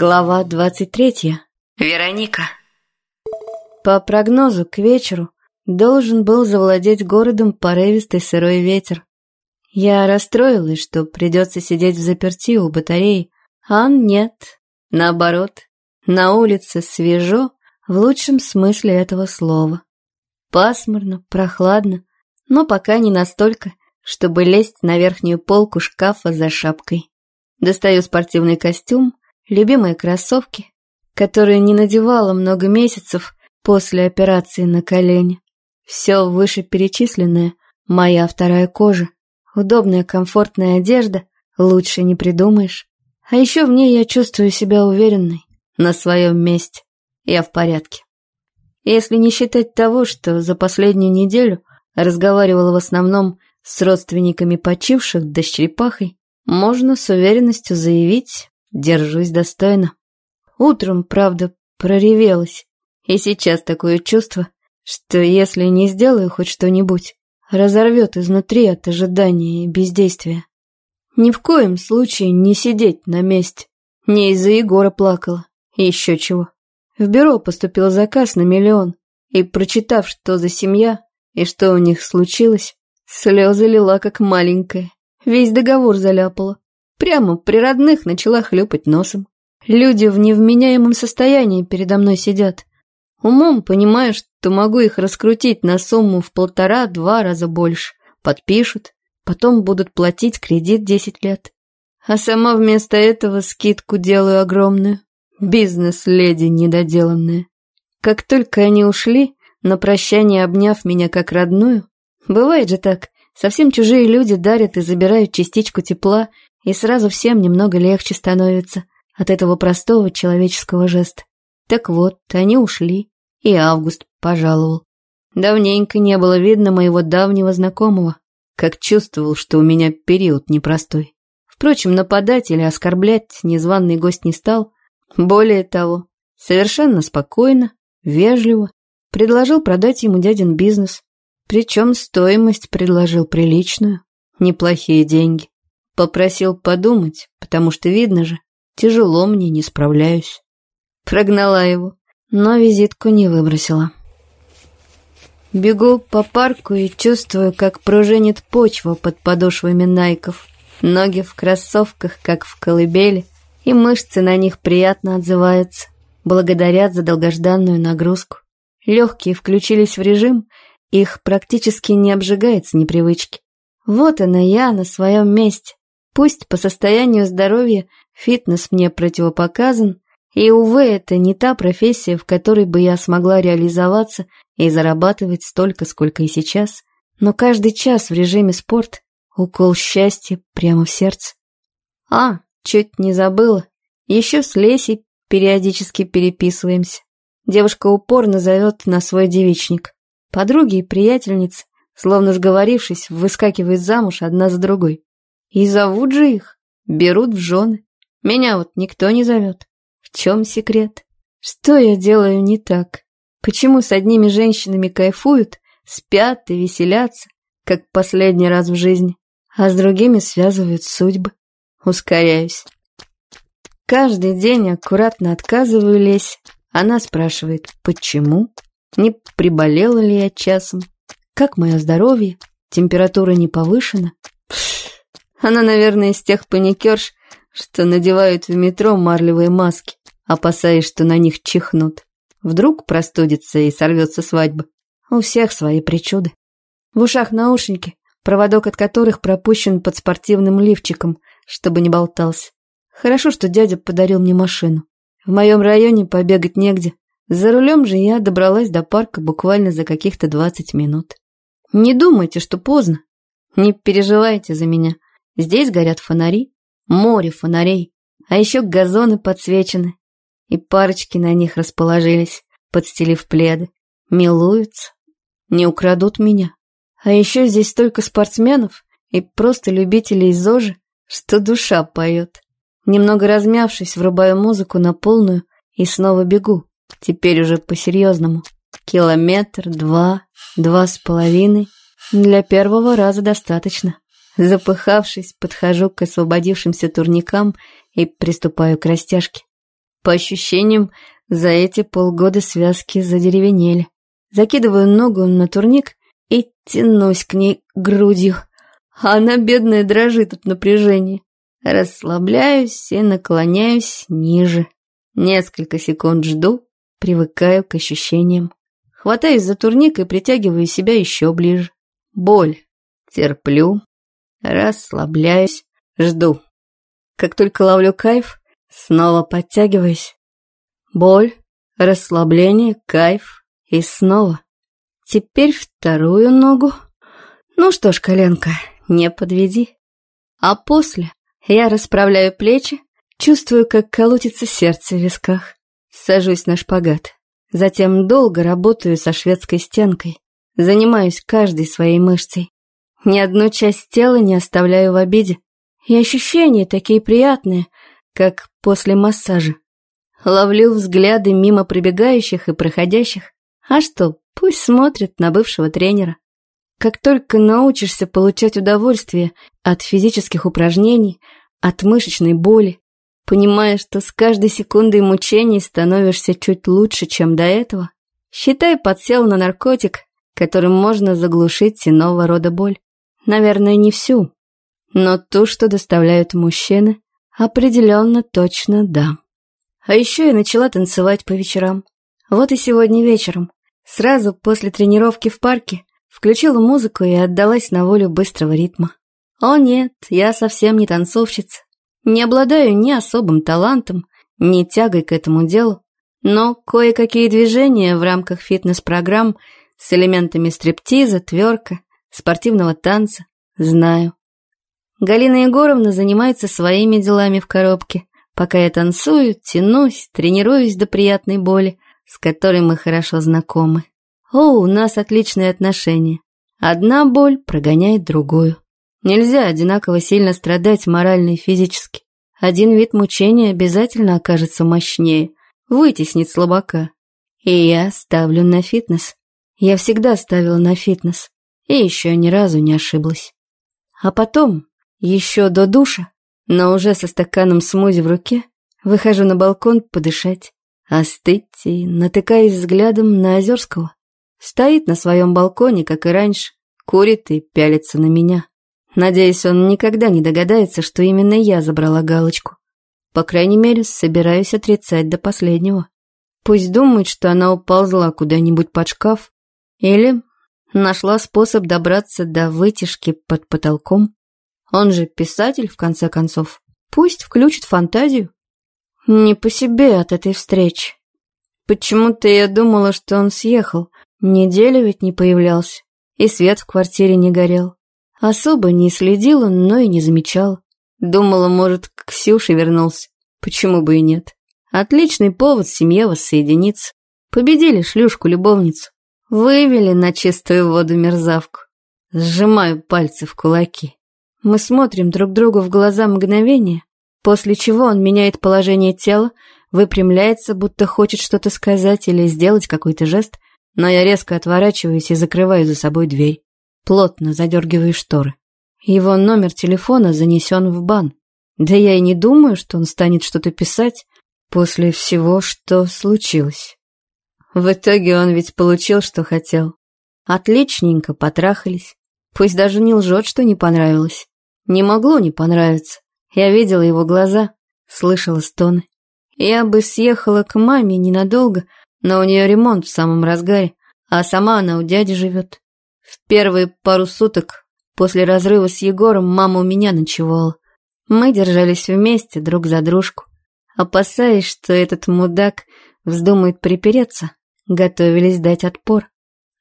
Глава 23. Вероника. По прогнозу, к вечеру должен был завладеть городом порывистый сырой ветер. Я расстроилась, что придется сидеть в заперти у батареи, а нет, наоборот, на улице свежо в лучшем смысле этого слова. Пасмурно, прохладно, но пока не настолько, чтобы лезть на верхнюю полку шкафа за шапкой. Достаю спортивный костюм, любимые кроссовки, которые не надевала много месяцев после операции на колени. Все вышеперечисленное – моя вторая кожа. Удобная комфортная одежда – лучше не придумаешь. А еще в ней я чувствую себя уверенной, на своем месте. Я в порядке. Если не считать того, что за последнюю неделю разговаривала в основном с родственниками почивших да с черепахой, можно с уверенностью заявить, Держусь достойно. Утром, правда, проревелась. И сейчас такое чувство, что если не сделаю хоть что-нибудь, разорвет изнутри от ожидания и бездействия. Ни в коем случае не сидеть на месте. Не из-за Егора плакала. Еще чего. В бюро поступил заказ на миллион. И, прочитав, что за семья и что у них случилось, слезы лила как маленькая. Весь договор заляпала. Прямо при родных начала хлюпать носом. Люди в невменяемом состоянии передо мной сидят. Умом понимаю, что могу их раскрутить на сумму в полтора-два раза больше. Подпишут, потом будут платить кредит десять лет. А сама вместо этого скидку делаю огромную. Бизнес-леди недоделанная. Как только они ушли, на прощание обняв меня как родную, бывает же так, совсем чужие люди дарят и забирают частичку тепла, и сразу всем немного легче становится от этого простого человеческого жеста. Так вот, они ушли, и Август пожаловал. Давненько не было видно моего давнего знакомого, как чувствовал, что у меня период непростой. Впрочем, нападать или оскорблять незваный гость не стал. Более того, совершенно спокойно, вежливо предложил продать ему дядин бизнес. Причем стоимость предложил приличную, неплохие деньги. Попросил подумать, потому что, видно же, тяжело мне, не справляюсь. Прогнала его, но визитку не выбросила. Бегу по парку и чувствую, как пружинит почва под подошвами найков. Ноги в кроссовках, как в колыбели, и мышцы на них приятно отзываются, благодарят за долгожданную нагрузку. Легкие включились в режим, их практически не обжигает с непривычки. Вот она я на своем месте, Пусть по состоянию здоровья фитнес мне противопоказан, и, увы, это не та профессия, в которой бы я смогла реализоваться и зарабатывать столько, сколько и сейчас, но каждый час в режиме спорт — укол счастья прямо в сердце. А, чуть не забыла, еще с Лесей периодически переписываемся. Девушка упорно зовет на свой девичник. Подруги и приятельницы, словно сговорившись, выскакивают замуж одна за другой. И зовут же их, берут в жены. Меня вот никто не зовет. В чем секрет? Что я делаю не так? Почему с одними женщинами кайфуют, спят и веселятся, как последний раз в жизни, а с другими связывают судьбы? Ускоряюсь. Каждый день аккуратно отказываю Лесь. Она спрашивает, почему? Не приболела ли я часом? Как мое здоровье? Температура не повышена? Она, наверное, из тех паникерш, что надевают в метро марлевые маски, опасаясь, что на них чихнут. Вдруг простудится и сорвется свадьба. У всех свои причуды. В ушах наушники, проводок от которых пропущен под спортивным лифчиком, чтобы не болтался. Хорошо, что дядя подарил мне машину. В моем районе побегать негде. За рулем же я добралась до парка буквально за каких-то 20 минут. Не думайте, что поздно. Не переживайте за меня. Здесь горят фонари, море фонарей, а еще газоны подсвечены, и парочки на них расположились, подстелив пледы, милуются, не украдут меня. А еще здесь столько спортсменов и просто любителей ЗОЖи, что душа поет. Немного размявшись, врубаю музыку на полную и снова бегу, теперь уже по-серьезному. Километр, два, два с половиной. Для первого раза достаточно. Запыхавшись, подхожу к освободившимся турникам и приступаю к растяжке. По ощущениям, за эти полгода связки задеревенели. Закидываю ногу на турник и тянусь к ней грудью. Она, бедная, дрожит от напряжения. Расслабляюсь и наклоняюсь ниже. Несколько секунд жду, привыкаю к ощущениям. Хватаюсь за турник и притягиваю себя еще ближе. Боль. Терплю. Расслабляюсь. Жду. Как только ловлю кайф, снова подтягиваюсь. Боль, расслабление, кайф и снова. Теперь вторую ногу. Ну что ж, коленка, не подведи. А после я расправляю плечи, чувствую, как колотится сердце в висках. Сажусь на шпагат. Затем долго работаю со шведской стенкой. Занимаюсь каждой своей мышцей. Ни одну часть тела не оставляю в обиде. И ощущения такие приятные, как после массажа. Ловлю взгляды мимо пробегающих и проходящих. А что, пусть смотрят на бывшего тренера. Как только научишься получать удовольствие от физических упражнений, от мышечной боли, понимая, что с каждой секундой мучений становишься чуть лучше, чем до этого, считай, подсел на наркотик, которым можно заглушить иного рода боль. Наверное, не всю, но ту, что доставляют мужчины, определенно точно да. А еще я начала танцевать по вечерам. Вот и сегодня вечером, сразу после тренировки в парке, Включила музыку и отдалась на волю быстрого ритма. О нет, я совсем не танцовщица. Не обладаю ни особым талантом, ни тягой к этому делу, но кое-какие движения в рамках фитнес-программ с элементами стриптиза, тверка, спортивного танца знаю. Галина Егоровна занимается своими делами в коробке, пока я танцую, тянусь, тренируюсь до приятной боли, с которой мы хорошо знакомы. О, у нас отличные отношения. Одна боль прогоняет другую. Нельзя одинаково сильно страдать морально и физически. Один вид мучения обязательно окажется мощнее, вытеснит слабака. И я ставлю на фитнес. Я всегда ставила на фитнес. И еще ни разу не ошиблась. А потом, еще до душа, но уже со стаканом смузи в руке, выхожу на балкон подышать, остыть и натыкаюсь взглядом на Озерского. Стоит на своем балконе, как и раньше, курит и пялится на меня. Надеюсь, он никогда не догадается, что именно я забрала галочку. По крайней мере, собираюсь отрицать до последнего. Пусть думает, что она уползла куда-нибудь под шкаф или нашла способ добраться до вытяжки под потолком. Он же писатель, в конце концов. Пусть включит фантазию. Не по себе от этой встречи. Почему-то я думала, что он съехал, Неделю ведь не появлялся, и свет в квартире не горел. Особо не следила, но и не замечала. Думала, может, к Ксюше вернулся. Почему бы и нет? Отличный повод семье воссоединиться. Победили шлюшку-любовницу. Вывели на чистую воду мерзавку. Сжимаю пальцы в кулаки. Мы смотрим друг другу в глаза мгновение, после чего он меняет положение тела, выпрямляется, будто хочет что-то сказать или сделать какой-то жест, но я резко отворачиваюсь и закрываю за собой дверь, плотно задергиваю шторы. Его номер телефона занесен в бан. Да я и не думаю, что он станет что-то писать после всего, что случилось. В итоге он ведь получил, что хотел. Отличненько потрахались. Пусть даже не лжет, что не понравилось. Не могло не понравиться. Я видела его глаза, слышала стоны. Я бы съехала к маме ненадолго, но у нее ремонт в самом разгаре, а сама она у дяди живет. В первые пару суток после разрыва с Егором мама у меня ночевала. Мы держались вместе друг за дружку. Опасаясь, что этот мудак вздумает припереться, готовились дать отпор.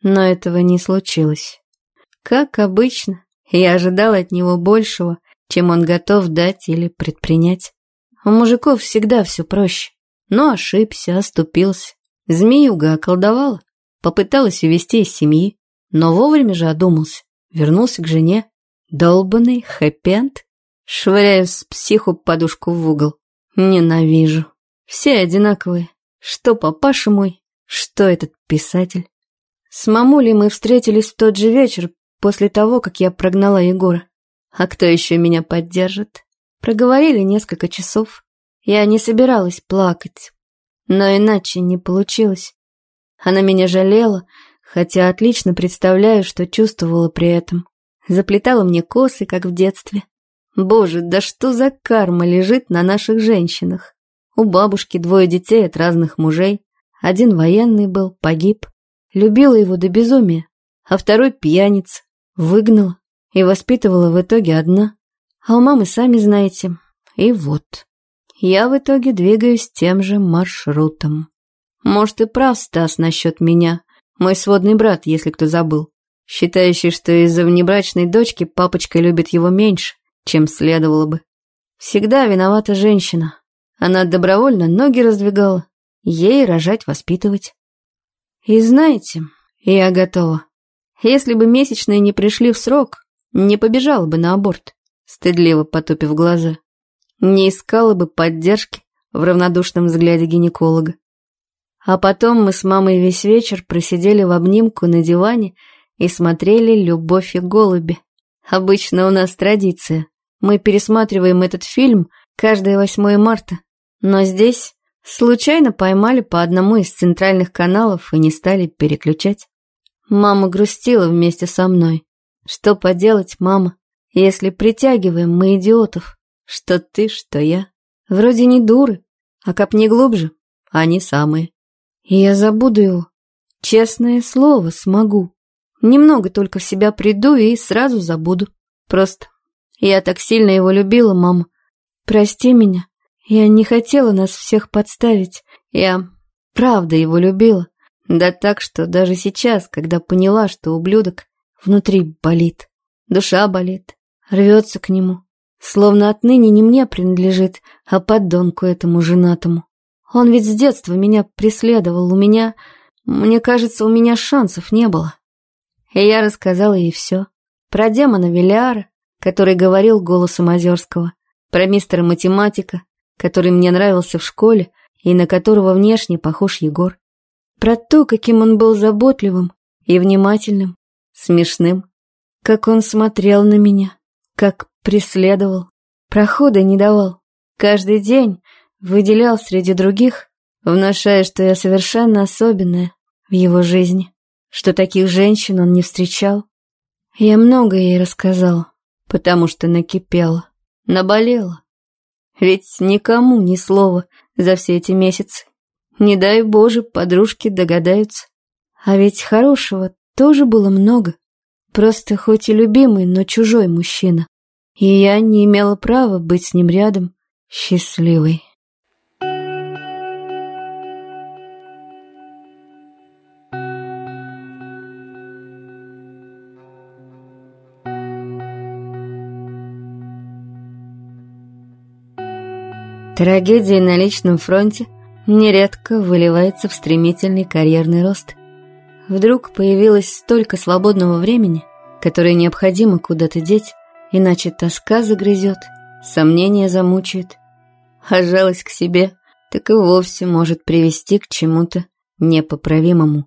Но этого не случилось. Как обычно, я ожидала от него большего, чем он готов дать или предпринять. У мужиков всегда все проще. Но ошибся, оступился. Змеюга околдовала, попыталась увести из семьи, но вовремя же одумался, вернулся к жене. Долбанный хэппи-энд. Швыряю с психу подушку в угол. Ненавижу. Все одинаковые. Что папаша мой, что этот писатель. С мамулей мы встретились в тот же вечер, после того, как я прогнала Егора. А кто еще меня поддержит? Проговорили несколько часов. Я не собиралась плакать, но иначе не получилось. Она меня жалела, хотя отлично представляю, что чувствовала при этом. Заплетала мне косы, как в детстве. Боже, да что за карма лежит на наших женщинах? У бабушки двое детей от разных мужей. Один военный был, погиб. Любила его до безумия. А второй пьяниц. Выгнала и воспитывала в итоге одна. А у мамы, сами знаете. И вот. Я в итоге двигаюсь тем же маршрутом. Может, и прав Стас насчет меня. Мой сводный брат, если кто забыл. Считающий, что из-за внебрачной дочки папочка любит его меньше, чем следовало бы. Всегда виновата женщина. Она добровольно ноги раздвигала. Ей рожать, воспитывать. И знаете, я готова. Если бы месячные не пришли в срок, не побежала бы на аборт, стыдливо потупив глаза. Не искала бы поддержки в равнодушном взгляде гинеколога. А потом мы с мамой весь вечер просидели в обнимку на диване и смотрели «Любовь и голуби». Обычно у нас традиция. Мы пересматриваем этот фильм каждое 8 марта. Но здесь случайно поймали по одному из центральных каналов и не стали переключать. Мама грустила вместе со мной. Что поделать, мама, если притягиваем мы идиотов? Что ты, что я. Вроде не дуры, а копни глубже, они самые. И я забуду его. Честное слово, смогу. Немного только в себя приду и сразу забуду. Просто я так сильно его любила, мама. Прости меня. Я не хотела нас всех подставить. Я правда его любила. Да так, что даже сейчас, когда поняла, что ублюдок, внутри болит. Душа болит. Рвется к нему. Словно отныне не мне принадлежит, а поддонку этому женатому. Он ведь с детства меня преследовал, у меня... Мне кажется, у меня шансов не было. И я рассказала ей все. Про демона Велиара, который говорил голосом Озерского, про мистера математика, который мне нравился в школе и на которого внешне похож Егор. Про то, каким он был заботливым и внимательным, смешным, как он смотрел на меня, как преследовал, прохода не давал. Каждый день выделял среди других, внушая, что я совершенно особенная в его жизни, что таких женщин он не встречал. Я много ей рассказала, потому что накипела, наболела. Ведь никому ни слова за все эти месяцы. Не дай Боже, подружки догадаются. А ведь хорошего тоже было много. Просто хоть и любимый, но чужой мужчина. И я не имела права быть с ним рядом, счастливой. Трагедия на личном фронте нередко выливается в стремительный карьерный рост. Вдруг появилось столько свободного времени, которое необходимо куда-то деть, иначе тоска загрызет, сомнения замучает, а жалость к себе так и вовсе может привести к чему-то непоправимому.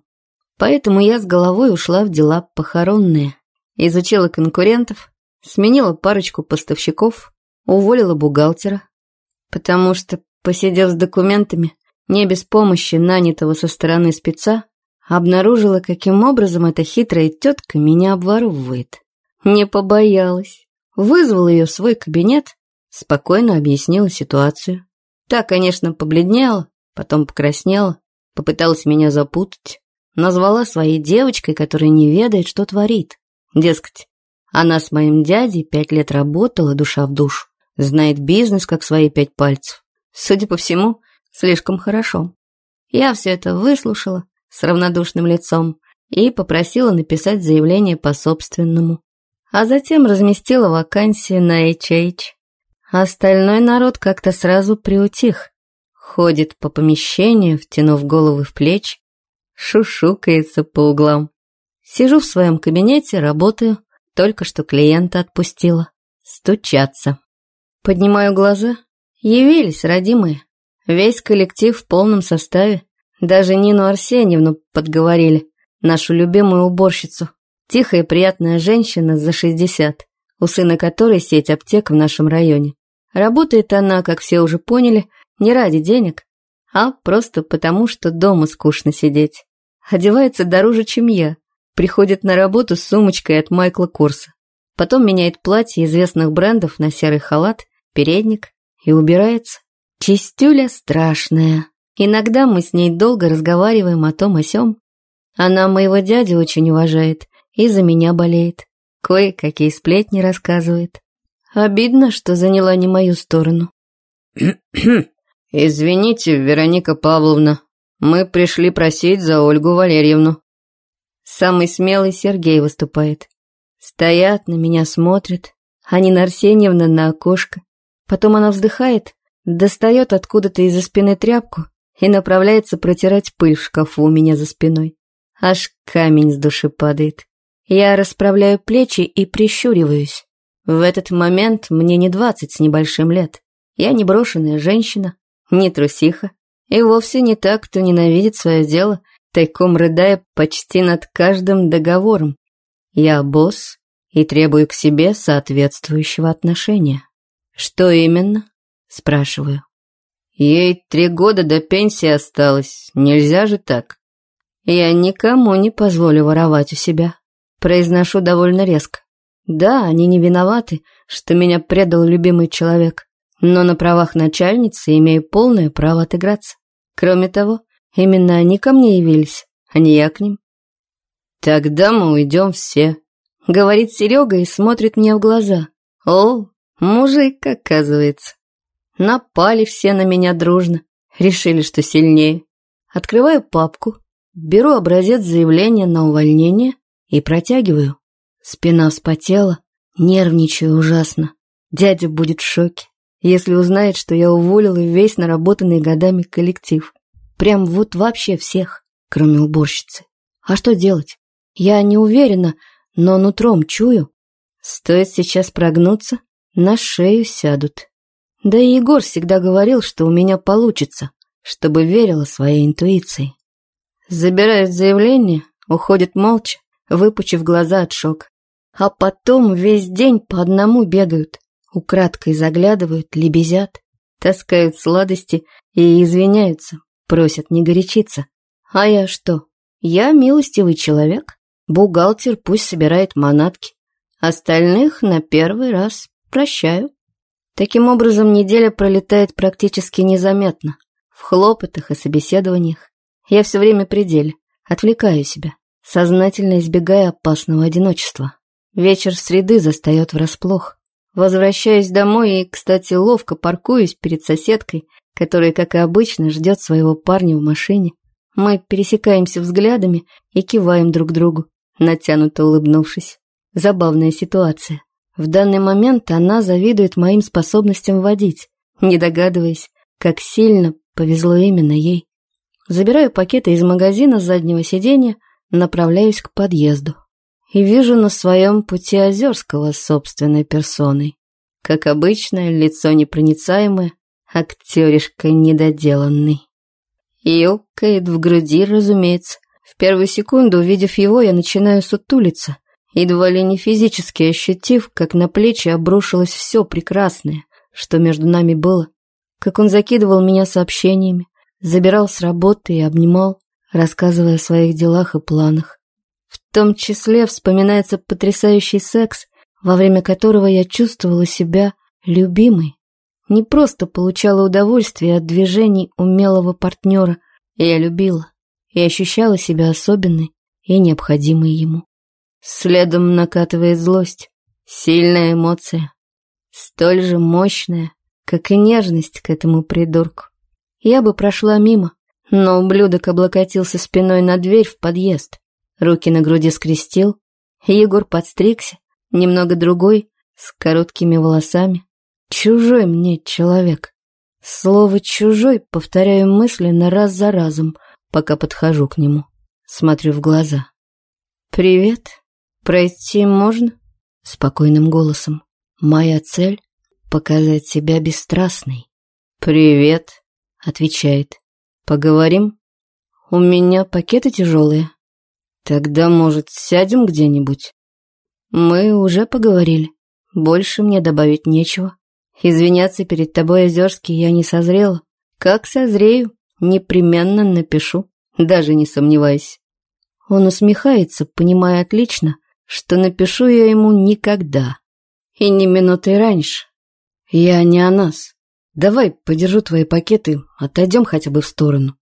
Поэтому я с головой ушла в дела похоронные, изучила конкурентов, сменила парочку поставщиков, уволила бухгалтера, потому что, посидев с документами, не без помощи нанятого со стороны спеца, обнаружила, каким образом эта хитрая тетка меня обворовывает. Не побоялась. Вызвала ее в свой кабинет, спокойно объяснила ситуацию. Та, конечно, побледнела, потом покраснела, попыталась меня запутать, назвала своей девочкой, которая не ведает, что творит. Дескать, она с моим дядей пять лет работала душа в душу. Знает бизнес, как свои пять пальцев. Судя по всему, слишком хорошо. Я все это выслушала с равнодушным лицом и попросила написать заявление по собственному. А затем разместила вакансии на HH. Остальной народ как-то сразу приутих. Ходит по помещению, втянув головы в плечи, шушукается по углам. Сижу в своем кабинете, работаю, только что клиента отпустила. Стучаться. Поднимаю глаза. Явились, родимые. Весь коллектив в полном составе. Даже Нину Арсеньевну подговорили, нашу любимую уборщицу. Тихая и приятная женщина за 60, у сына которой сеть аптек в нашем районе. Работает она, как все уже поняли, Не ради денег, а просто потому, что дома скучно сидеть. Одевается дороже, чем я. Приходит на работу с сумочкой от Майкла Корса. Потом меняет платье известных брендов на серый халат, передник и убирается. Чистюля страшная. Иногда мы с ней долго разговариваем о том о сём. Она моего дядю очень уважает и за меня болеет. Кое-какие сплетни рассказывает. Обидно, что заняла не мою сторону. «Извините, Вероника Павловна, мы пришли просить за Ольгу Валерьевну». Самый смелый Сергей выступает. Стоят, на меня смотрят, а Нина Арсеньевна на окошко. Потом она вздыхает, достает откуда-то из-за спины тряпку и направляется протирать пыль в шкафу у меня за спиной. Аж камень с души падает. Я расправляю плечи и прищуриваюсь. В этот момент мне не двадцать с небольшим лет. Я не брошенная женщина, не трусиха, и вовсе не так, кто ненавидит свое дело, тайком рыдая почти над каждым договором. Я босс и требую к себе соответствующего отношения. Что именно? Спрашиваю. Ей три года до пенсии осталось, нельзя же так. Я никому не позволю воровать у себя. Произношу довольно резко. Да, они не виноваты, что меня предал любимый человек но на правах начальницы имею полное право отыграться. Кроме того, именно они ко мне явились, а не я к ним. «Тогда мы уйдем все», — говорит Серега и смотрит мне в глаза. «О, мужик, оказывается. Напали все на меня дружно, решили, что сильнее. Открываю папку, беру образец заявления на увольнение и протягиваю. Спина вспотела, нервничаю ужасно. Дядя будет в шоке если узнает, что я уволила весь наработанный годами коллектив. Прям вот вообще всех, кроме уборщицы. А что делать? Я не уверена, но нутром чую. Стоит сейчас прогнуться, на шею сядут. Да и Егор всегда говорил, что у меня получится, чтобы верила своей интуиции. Забирают заявление, уходит молча, выпучив глаза от шока. А потом весь день по одному бегают, Украдкой заглядывают, лебезят, таскают сладости и извиняются, просят не горячиться. А я что? Я милостивый человек. Бухгалтер пусть собирает манатки. Остальных на первый раз прощаю. Таким образом, неделя пролетает практически незаметно. В хлопотах и собеседованиях. Я все время при деле, отвлекаю себя, сознательно избегая опасного одиночества. Вечер среды застает врасплох. Возвращаюсь домой и, кстати, ловко паркуюсь перед соседкой, которая, как и обычно, ждет своего парня в машине. Мы пересекаемся взглядами и киваем друг другу, натянуто улыбнувшись. Забавная ситуация. В данный момент она завидует моим способностям водить, не догадываясь, как сильно повезло именно ей. Забираю пакеты из магазина с заднего сиденья, направляюсь к подъезду и вижу на своем пути Озерского собственной персоной. Как обычно, лицо непроницаемое, актеришка недоделанный. Ёкает в груди, разумеется. В первую секунду, увидев его, я начинаю сутулиться, едва ли не физически ощутив, как на плечи обрушилось все прекрасное, что между нами было. Как он закидывал меня сообщениями, забирал с работы и обнимал, рассказывая о своих делах и планах. В том числе вспоминается потрясающий секс, во время которого я чувствовала себя любимой. Не просто получала удовольствие от движений умелого партнера, я любила и ощущала себя особенной и необходимой ему. Следом накатывает злость, сильная эмоция, столь же мощная, как и нежность к этому придурку. Я бы прошла мимо, но ублюдок облокотился спиной на дверь в подъезд руки на груди скрестил. Егор подстригся, немного другой, с короткими волосами. Чужой мне человек. Слово «чужой» повторяю мысленно раз за разом, пока подхожу к нему. Смотрю в глаза. «Привет. Пройти можно?» Спокойным голосом. «Моя цель — показать себя бесстрастной». «Привет», — отвечает. «Поговорим?» «У меня пакеты тяжелые». Тогда, может, сядем где-нибудь? Мы уже поговорили. Больше мне добавить нечего. Извиняться перед тобой, Озерский, я не созрела. Как созрею, непременно напишу, даже не сомневайся. Он усмехается, понимая отлично, что напишу я ему никогда. И не минутой раньше. Я не о нас. Давай подержу твои пакеты, отойдем хотя бы в сторону.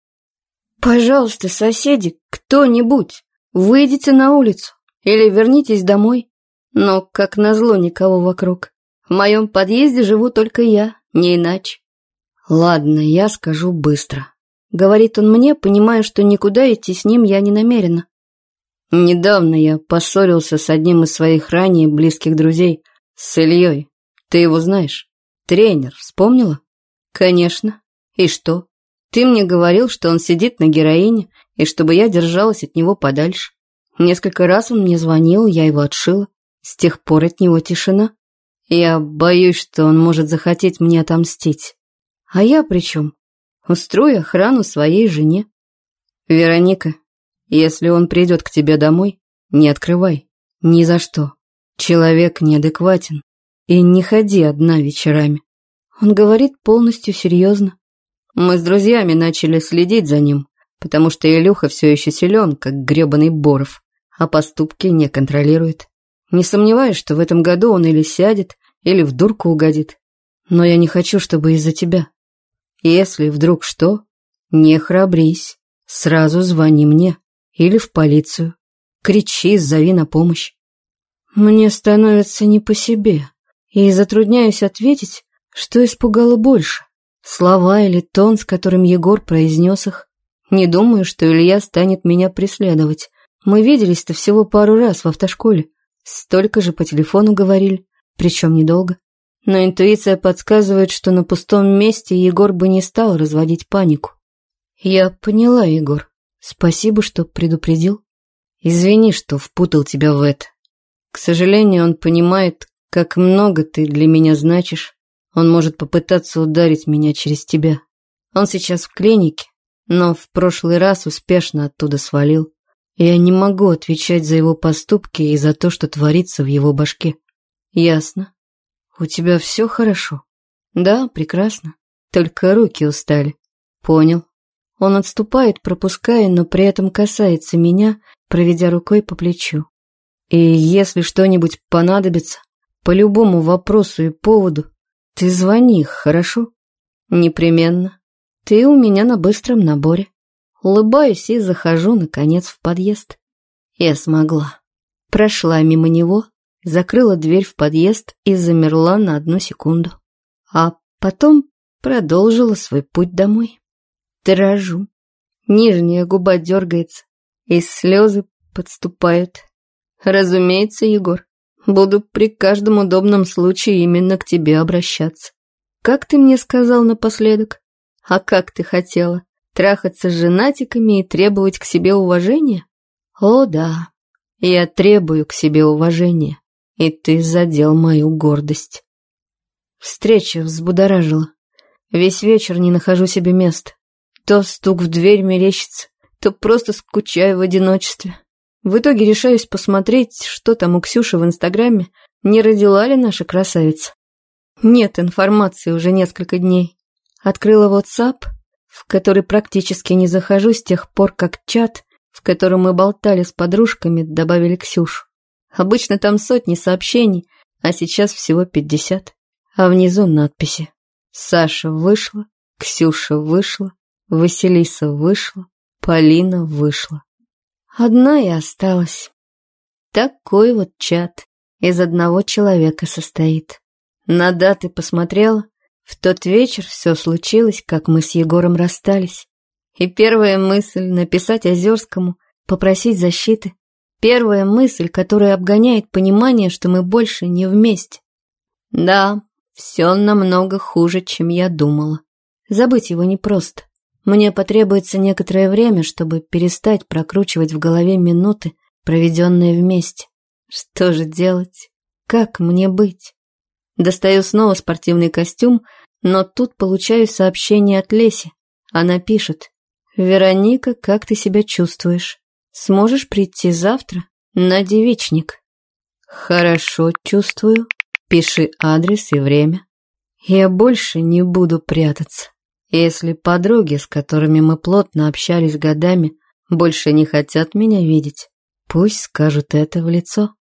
Пожалуйста, соседи, кто-нибудь, выйдите на улицу или вернитесь домой. Но, как назло, никого вокруг. В моем подъезде живу только я, не иначе. Ладно, я скажу быстро. Говорит он мне, понимая, что никуда идти с ним я не намерена. Недавно я поссорился с одним из своих ранее близких друзей, с Ильей. Ты его знаешь? Тренер, вспомнила? Конечно. И что? Ты мне говорил, что он сидит на героине, и чтобы я держалась от него подальше. Несколько раз он мне звонил, я его отшила. С тех пор от него тишина. Я боюсь, что он может захотеть мне отомстить. А я при чем? Устрою охрану своей жене. Вероника, если он придет к тебе домой, не открывай. Ни за что. Человек неадекватен. И не ходи одна вечерами. Он говорит полностью серьезно. Мы с друзьями начали следить за ним, потому что Илюха все еще силен, как гребаный Боров, а поступки не контролирует. Не сомневаюсь, что в этом году он или сядет, или в дурку угодит. Но я не хочу, чтобы из-за тебя. Если вдруг что, не храбрись, сразу звони мне или в полицию. Кричи, зови на помощь. Мне становится не по себе, и затрудняюсь ответить, что испугало больше. Слова или тон, с которым Егор произнес их. Не думаю, что Илья станет меня преследовать. Мы виделись-то всего пару раз в автошколе. Столько же по телефону говорили, причем недолго. Но интуиция подсказывает, что на пустом месте Егор бы не стал разводить панику. Я поняла, Егор. Спасибо, что предупредил. Извини, что впутал тебя в это. К сожалению, он понимает, как много ты для меня значишь. Он может попытаться ударить меня через тебя. Он сейчас в клинике, но в прошлый раз успешно оттуда свалил. Я не могу отвечать за его поступки и за то, что творится в его башке. Ясно. У тебя все хорошо? Да, прекрасно. Только руки устали. Понял. Он отступает, пропуская, но при этом касается меня, проведя рукой по плечу. И если что-нибудь понадобится, по любому вопросу и поводу, ты звони, хорошо? Непременно. Ты у меня на быстром наборе. Улыбаюсь и захожу, наконец, в подъезд. Я смогла. Прошла мимо него, закрыла дверь в подъезд и замерла на одну секунду. А потом продолжила свой путь домой. Дрожу. Нижняя губа дергается, и слезы подступают. Разумеется, Егор. Буду при каждом удобном случае именно к тебе обращаться. Как ты мне сказал напоследок? А как ты хотела? Трахаться с женатиками и требовать к себе уважения? О, да, я требую к себе уважения, и ты задел мою гордость. Встреча взбудоражила. Весь вечер не нахожу себе места. То стук в дверь мерещится, то просто скучаю в одиночестве. В итоге решаюсь посмотреть, что там у Ксюши в Инстаграме, не родила ли наша красавица. Нет информации уже несколько дней. Открыла WhatsApp, в который практически не захожу с тех пор, как чат, в котором мы болтали с подружками, добавили Ксюшу. Обычно там сотни сообщений, а сейчас всего пятьдесят. А внизу надписи. Саша вышла, Ксюша вышла, Василиса вышла, Полина вышла. Одна и осталась. Такой вот чат из одного человека состоит. На даты посмотрела. В тот вечер все случилось, как мы с Егором расстались. И первая мысль — написать Озерскому, попросить защиты. Первая мысль, которая обгоняет понимание, что мы больше не вместе. Да, все намного хуже, чем я думала. Забыть его непросто. Мне потребуется некоторое время, чтобы перестать прокручивать в голове минуты, проведенные вместе. Что же делать? Как мне быть? Достаю снова спортивный костюм, но тут получаю сообщение от Леси. Она пишет. «Вероника, как ты себя чувствуешь? Сможешь прийти завтра на девичник?» «Хорошо чувствую. Пиши адрес и время. Я больше не буду прятаться». Если подруги, с которыми мы плотно общались годами, больше не хотят меня видеть, пусть скажут это в лицо.